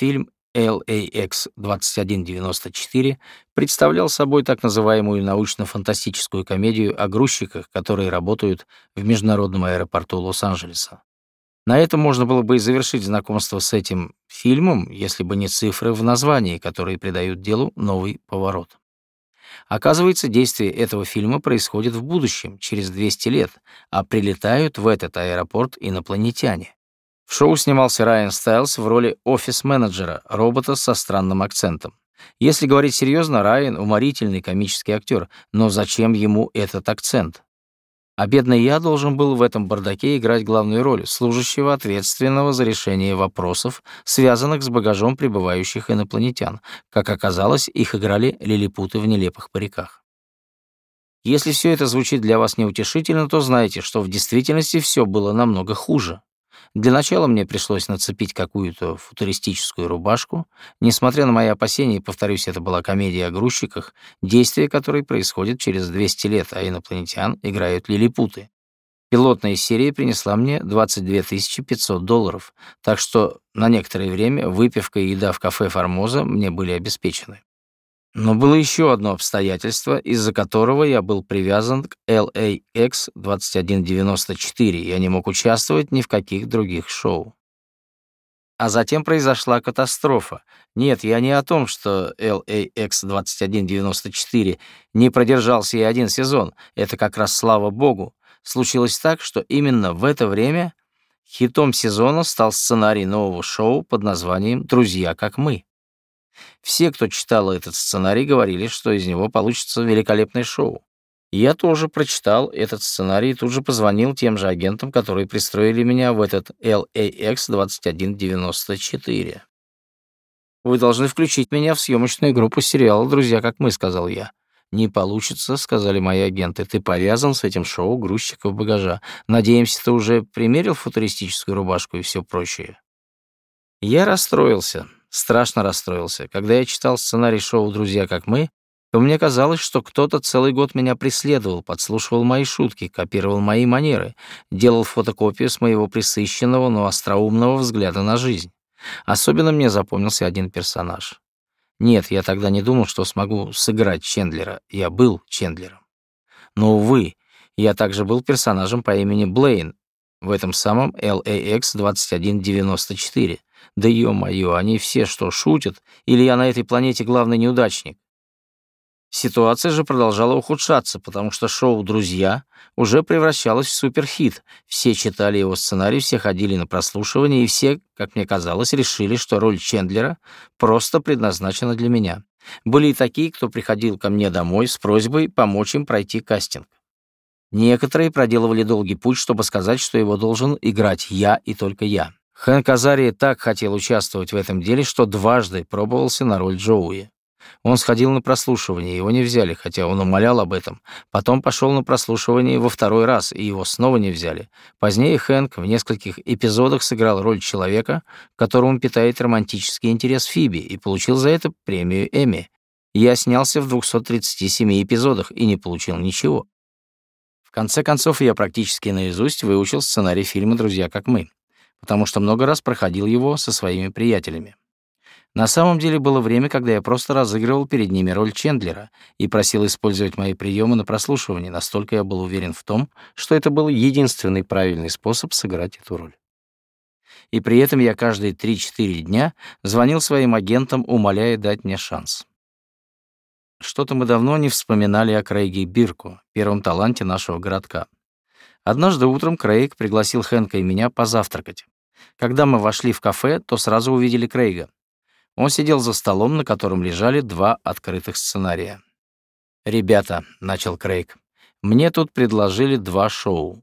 Фильм LAX 2194 представлял собой так называемую научно-фантастическую комедию о грузчиках, которые работают в международном аэропорту Лос-Анджелеса. На этом можно было бы и завершить знакомство с этим фильмом, если бы не цифры в названии, которые придают делу новый поворот. Оказывается, действие этого фильма происходит в будущем, через 200 лет, а прилетают в этот аэропорт инопланетяне. В шоу снимался Райан Стайлс в роли офис-менеджера, робота со странным акцентом. Если говорить серьезно, Райан — уморительный комический актер, но зачем ему этот акцент? А бедный я должен был в этом бардаке играть главную роль, служащего ответственного за решение вопросов, связанных с багажом прибывающих инопланетян. Как оказалось, их играли лилипуты в нелепых париках. Если все это звучит для вас неутешительно, то знайте, что в действительности все было намного хуже. Для начала мне пришлось нацепить какую-то футуристическую рубашку. Несмотря на мои опасения, повторюсь, это была комедия о грузчиках, действие которой происходит через 200 лет, а инопланетян играют лилипуты. Пилотная серия принесла мне 22 500 долларов, так что на некоторое время выпивка и еда в кафе «Формоза» мне были обеспечены. Но было еще одно обстоятельство, из-за которого я был привязан к LAX 2194, я не мог участвовать ни в каких других шоу. А затем произошла катастрофа. Нет, я не о том, что LAX 2194 не продержался и один сезон. Это как раз слава богу. Случилось так, что именно в это время хитом сезона стал сценарий нового шоу под названием «Друзья, как мы». Все, кто читал этот сценарий, говорили, что из него получится великолепное шоу. Я тоже прочитал этот сценарий и тут же позвонил тем же агентам, которые пристроили меня в этот LAX 2194. «Вы должны включить меня в съемочную группу сериала «Друзья, как мы», — сказал я. «Не получится», — сказали мои агенты. «Ты повязан с этим шоу грузчиков багажа. Надеемся, ты уже примерил футуристическую рубашку и все прочее». Я расстроился страшно расстроился. Когда я читал сценарий шоу «Друзья, как мы», то мне казалось, что кто-то целый год меня преследовал, подслушивал мои шутки, копировал мои манеры, делал фотокопию с моего присыщенного, но остроумного взгляда на жизнь. Особенно мне запомнился один персонаж. Нет, я тогда не думал, что смогу сыграть Чендлера. Я был Чендлером. Но, увы, я также был персонажем по имени Блейн в этом самом LAX 2194, да ё-моё, они все что, шутят? Или я на этой планете главный неудачник? Ситуация же продолжала ухудшаться, потому что шоу «Друзья» уже превращалось в суперхит. Все читали его сценарий, все ходили на прослушивание, и все, как мне казалось, решили, что роль Чендлера просто предназначена для меня. Были и такие, кто приходил ко мне домой с просьбой помочь им пройти кастинг. Некоторые проделывали долгий путь, чтобы сказать, что его должен играть я и только я. Хэнк Азария так хотел участвовать в этом деле, что дважды пробовался на роль Джоуи. Он сходил на прослушивание, его не взяли, хотя он умолял об этом. Потом пошел на прослушивание во второй раз, и его снова не взяли. Позднее Хэнк в нескольких эпизодах сыграл роль человека, которому питает романтический интерес Фиби, и получил за это премию Эмми. Я снялся в 237 эпизодах и не получил ничего. В конце концов, я практически наизусть выучил сценарий фильма «Друзья, как мы» потому что много раз проходил его со своими приятелями. На самом деле было время, когда я просто разыгрывал перед ними роль Чендлера и просил использовать мои приемы на прослушивание, настолько я был уверен в том, что это был единственный правильный способ сыграть эту роль. И при этом я каждые 3-4 дня звонил своим агентам, умоляя дать мне шанс. Что-то мы давно не вспоминали о Крейге Бирку, первом таланте нашего городка. Однажды утром Крейг пригласил Хэнка и меня позавтракать. Когда мы вошли в кафе, то сразу увидели Крейга. Он сидел за столом, на котором лежали два открытых сценария. «Ребята», — начал Крейг, — «мне тут предложили два шоу.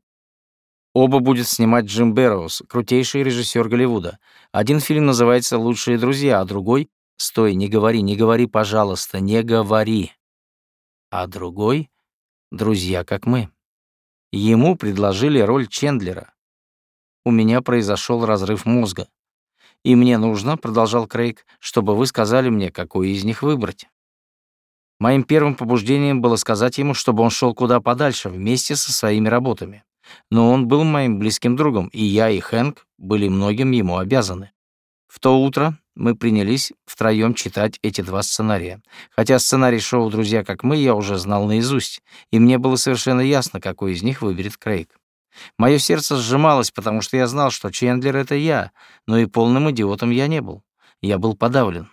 Оба будет снимать Джим Бэрроуз, крутейший режиссер Голливуда. Один фильм называется «Лучшие друзья», а другой «Стой, не говори, не говори, пожалуйста, не говори». А другой «Друзья, как мы». Ему предложили роль Чендлера. У меня произошел разрыв мозга. И мне нужно, продолжал Крейг, чтобы вы сказали мне, какой из них выбрать. Моим первым побуждением было сказать ему, чтобы он шел куда подальше вместе со своими работами. Но он был моим близким другом, и я и Хэнк были многим ему обязаны. В то утро мы принялись втроем читать эти два сценария. Хотя сценарий шоу «Друзья как мы» я уже знал наизусть, и мне было совершенно ясно, какой из них выберет Крейг. Мое сердце сжималось, потому что я знал, что Чендлер — это я, но и полным идиотом я не был. Я был подавлен.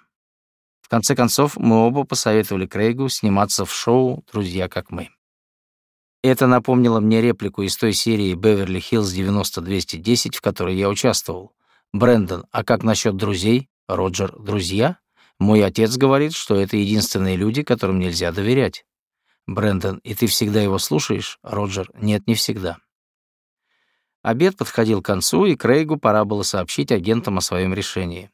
В конце концов, мы оба посоветовали Крейгу сниматься в шоу «Друзья как мы». Это напомнило мне реплику из той серии «Беверли-Хиллз 90-210», в которой я участвовал. «Брэндон, а как насчет друзей? Роджер, друзья? Мой отец говорит, что это единственные люди, которым нельзя доверять». «Брэндон, и ты всегда его слушаешь?» «Роджер, нет, не всегда». Обед подходил к концу, и Крейгу пора было сообщить агентам о своем решении.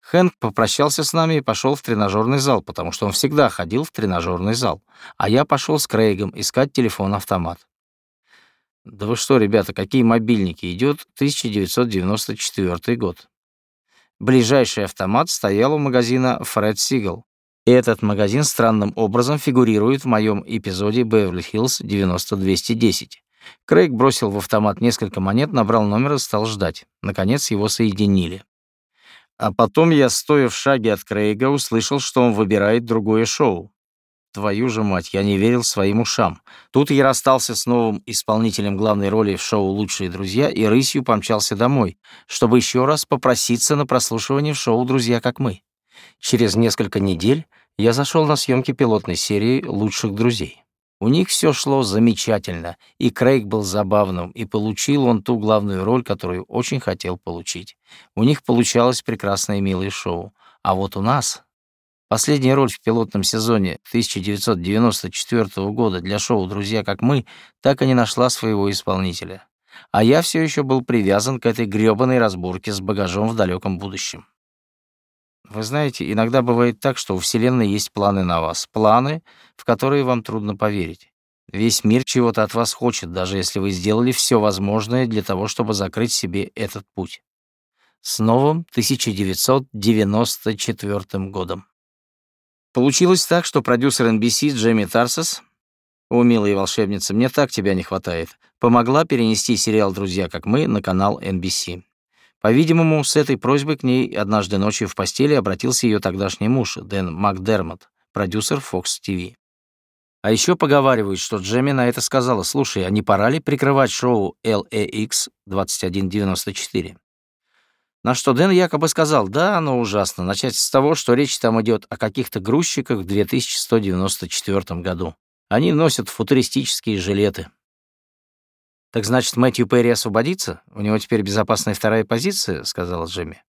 Хэнк попрощался с нами и пошел в тренажерный зал, потому что он всегда ходил в тренажерный зал, а я пошел с Крейгом искать телефон-автомат. Да вы что, ребята, какие мобильники? Идет 1994 год. Ближайший автомат стоял у магазина Фред Сигал. И этот магазин странным образом фигурирует в моем эпизоде Беверли-Хиллз 90210. Крейг бросил в автомат несколько монет, набрал номер и стал ждать. Наконец его соединили. А потом я, стоя в шаге от Крейга, услышал, что он выбирает другое шоу. Твою же мать, я не верил своим ушам. Тут я расстался с новым исполнителем главной роли в шоу «Лучшие друзья» и рысью помчался домой, чтобы еще раз попроситься на прослушивание в шоу «Друзья, как мы». Через несколько недель я зашел на съемки пилотной серии «Лучших друзей». У них все шло замечательно, и Крейг был забавным, и получил он ту главную роль, которую очень хотел получить. У них получалось прекрасное милое шоу. А вот у нас... Последняя роль в пилотном сезоне 1994 года для шоу «Друзья, как мы» так и не нашла своего исполнителя. А я все еще был привязан к этой грёбаной разборке с багажом в далеком будущем. Вы знаете, иногда бывает так, что у Вселенной есть планы на вас. Планы, в которые вам трудно поверить. Весь мир чего-то от вас хочет, даже если вы сделали все возможное для того, чтобы закрыть себе этот путь. С новым 1994 годом. Получилось так, что продюсер NBC Джейми Тарсес, «О, милая волшебница, мне так тебя не хватает», помогла перенести сериал «Друзья, как мы» на канал NBC. По-видимому, с этой просьбой к ней однажды ночью в постели обратился ее тогдашний муж, Дэн Макдермот, продюсер Fox TV. А еще поговаривают, что Джемми на это сказала, «Слушай, а не пора ли прикрывать шоу LAX 2194?» На что Дэн якобы сказал, да, оно ужасно, начать с того, что речь там идет о каких-то грузчиках в 2194 году. Они носят футуристические жилеты. «Так значит, Мэтью Перри освободится? У него теперь безопасная вторая позиция?» — сказала Джемми.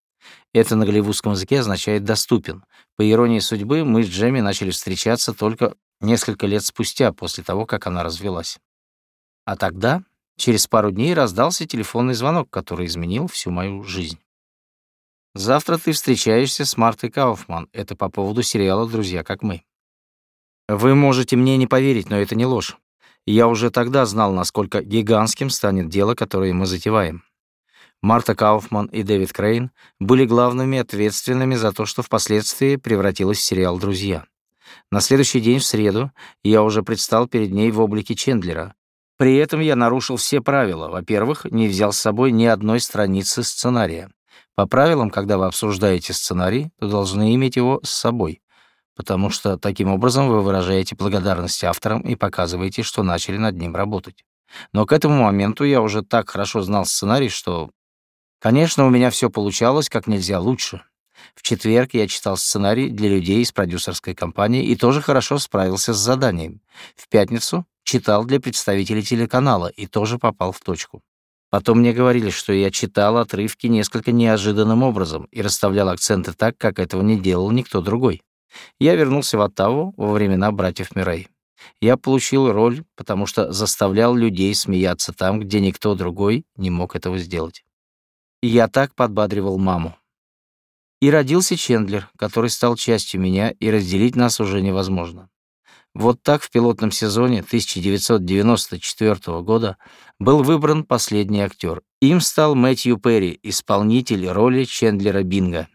Это на голливудском языке означает «доступен». По иронии судьбы, мы с Джемми начали встречаться только несколько лет спустя, после того, как она развелась. А тогда, через пару дней, раздался телефонный звонок, который изменил всю мою жизнь. «Завтра ты встречаешься с Мартой Кауфман. Это по поводу сериала «Друзья, как мы». Вы можете мне не поверить, но это не ложь я уже тогда знал, насколько гигантским станет дело, которое мы затеваем. Марта Кауфман и Дэвид Крейн были главными ответственными за то, что впоследствии превратилось в сериал «Друзья». На следующий день, в среду, я уже предстал перед ней в облике Чендлера. При этом я нарушил все правила. Во-первых, не взял с собой ни одной страницы сценария. По правилам, когда вы обсуждаете сценарий, то должны иметь его с собой потому что таким образом вы выражаете благодарность авторам и показываете, что начали над ним работать. Но к этому моменту я уже так хорошо знал сценарий, что, конечно, у меня все получалось как нельзя лучше. В четверг я читал сценарий для людей из продюсерской компании и тоже хорошо справился с заданием. В пятницу читал для представителей телеканала и тоже попал в точку. Потом мне говорили, что я читал отрывки несколько неожиданным образом и расставлял акценты так, как этого не делал никто другой. Я вернулся в Оттаву во времена братьев Мирей. Я получил роль, потому что заставлял людей смеяться там, где никто другой не мог этого сделать. И я так подбадривал маму. И родился Чендлер, который стал частью меня, и разделить нас уже невозможно. Вот так в пилотном сезоне 1994 года был выбран последний актер. Им стал Мэтью Перри, исполнитель роли Чендлера Бинга.